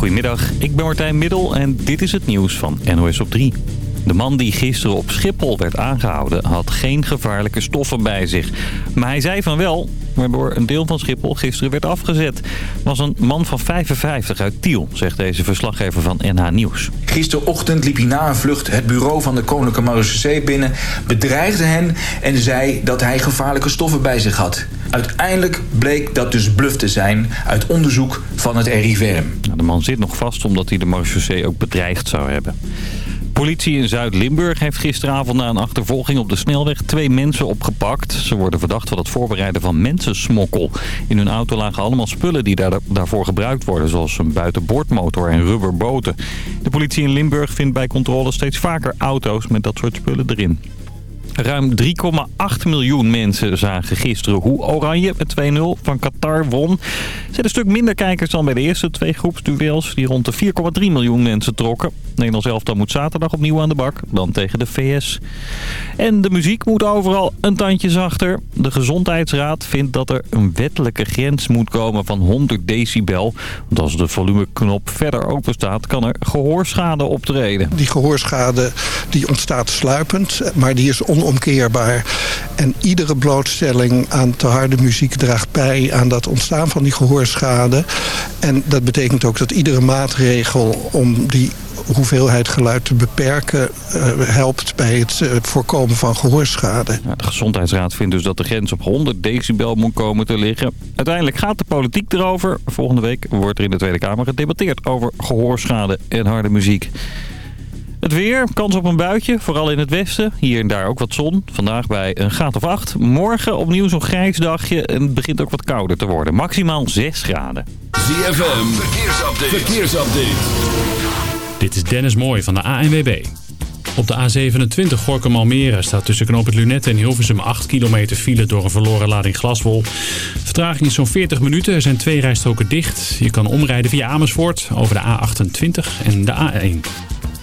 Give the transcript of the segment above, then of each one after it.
Goedemiddag, ik ben Martijn Middel en dit is het nieuws van NOS op 3. De man die gisteren op Schiphol werd aangehouden had geen gevaarlijke stoffen bij zich. Maar hij zei van wel, waardoor een deel van Schiphol gisteren werd afgezet. was een man van 55 uit Tiel, zegt deze verslaggever van NH Nieuws. Gisterochtend liep hij na een vlucht het bureau van de Koninklijke Marechaussee binnen... bedreigde hen en zei dat hij gevaarlijke stoffen bij zich had. Uiteindelijk bleek dat dus bluff te zijn uit onderzoek van het RIVM. Nou, de man zit nog vast omdat hij de marechaussee ook bedreigd zou hebben. Politie in Zuid-Limburg heeft gisteravond na een achtervolging op de snelweg twee mensen opgepakt. Ze worden verdacht van het voorbereiden van mensensmokkel. In hun auto lagen allemaal spullen die daar, daarvoor gebruikt worden, zoals een buitenboordmotor en rubberboten. De politie in Limburg vindt bij controle steeds vaker auto's met dat soort spullen erin. Ruim 3,8 miljoen mensen zagen gisteren hoe Oranje met 2-0 van Qatar won. Er zijn een stuk minder kijkers dan bij de eerste twee groepsduels... die rond de 4,3 miljoen mensen trokken. Nederland zelf dan moet zaterdag opnieuw aan de bak, dan tegen de VS. En de muziek moet overal een tandje zachter. De Gezondheidsraad vindt dat er een wettelijke grens moet komen van 100 decibel. Want als de volumeknop verder open staat, kan er gehoorschade optreden. Die gehoorschade die ontstaat sluipend, maar die is onomkeerbaar. En iedere blootstelling aan te harde muziek draagt bij aan dat ontstaan van die gehoorschade. En dat betekent ook dat iedere maatregel om die hoeveelheid geluid te beperken uh, helpt bij het uh, voorkomen van gehoorschade. Ja, de Gezondheidsraad vindt dus dat de grens op 100 decibel moet komen te liggen. Uiteindelijk gaat de politiek erover. Volgende week wordt er in de Tweede Kamer gedebatteerd over gehoorschade en harde muziek. Het weer, kans op een buitje, vooral in het westen. Hier en daar ook wat zon. Vandaag bij een graad of 8. Morgen opnieuw zo'n grijs dagje en het begint ook wat kouder te worden. Maximaal 6 graden. ZFM, verkeersupdate. verkeersupdate. Dit is Dennis Mooij van de ANWB. Op de A27 Gorkum Almere staat tussen knoop het Lunette en Hilversum 8 kilometer file door een verloren lading glaswol. Vertraging is zo'n 40 minuten. Er zijn twee rijstroken dicht. Je kan omrijden via Amersfoort over de A28 en de A1.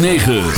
9.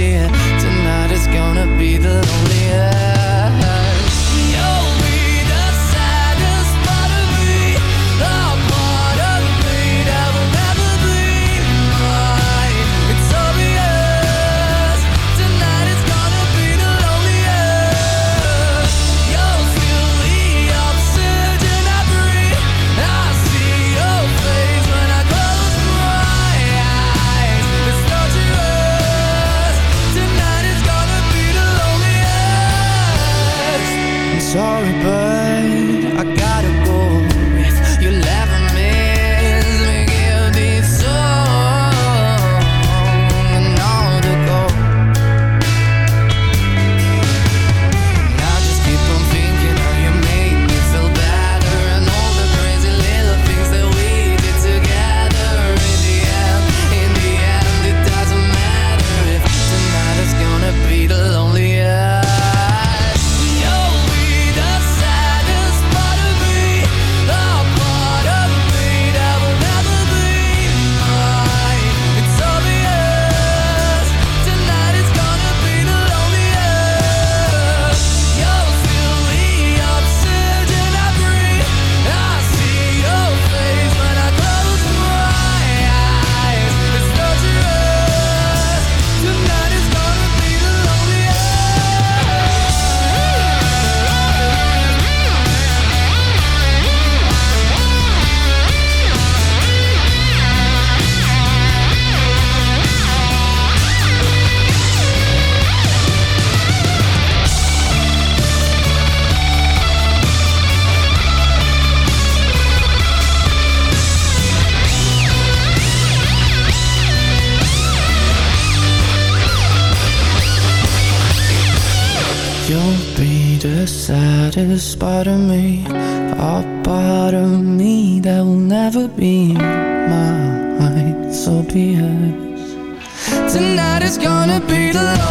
Yeah. That is part of me, a part of me that will never be mine. So be it. Tonight is gonna be the.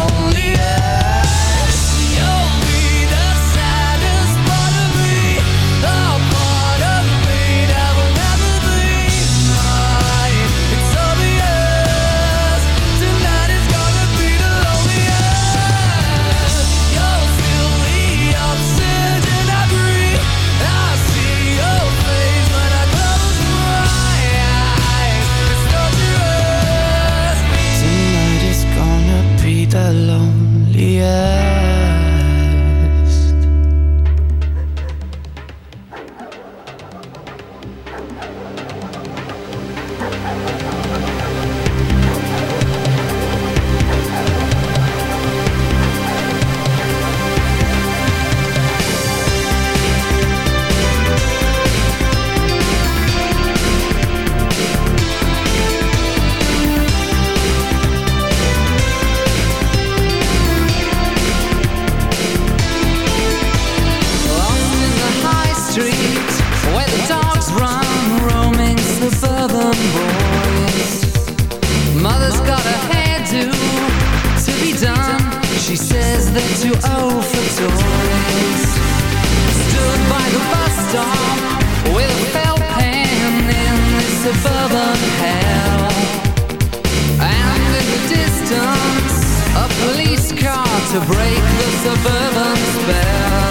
to break the suburban spell.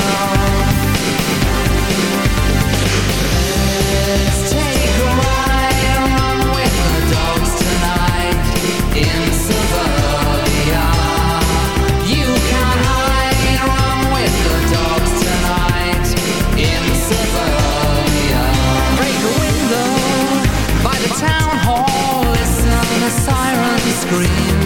Let's take a with the dogs tonight In suburbia You can hide with the dogs tonight. In suburbia. Break a window. By the town hall Listen sirens scream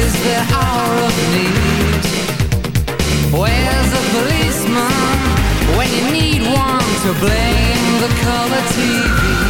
is the hour of need. Where's the policeman when you need one to blame the color TV?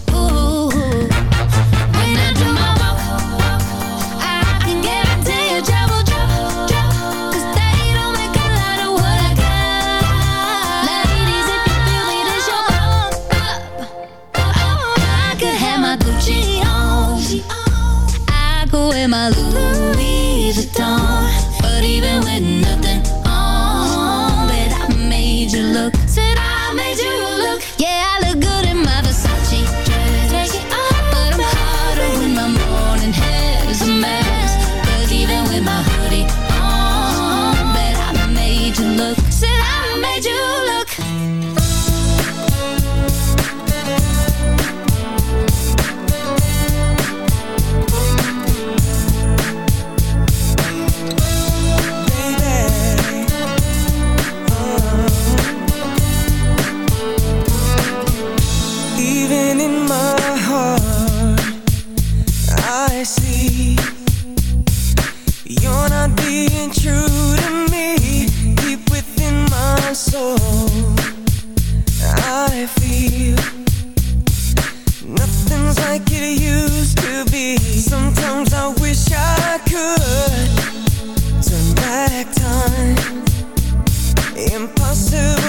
Impossible.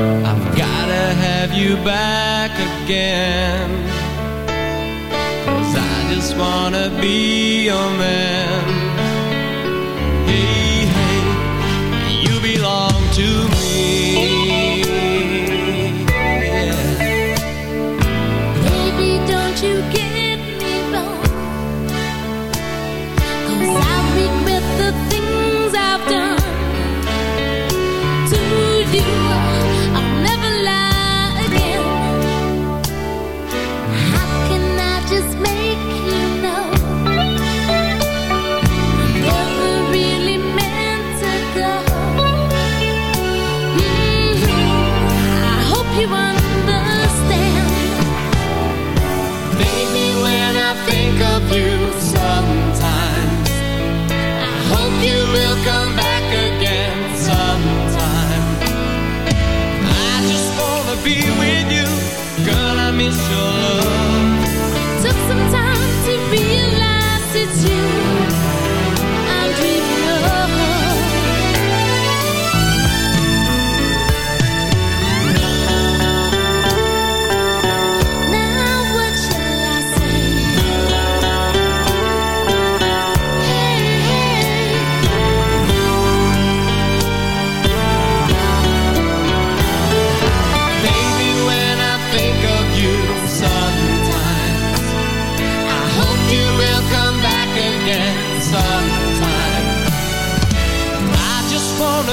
I've gotta have you back again. Cause I just wanna be your man.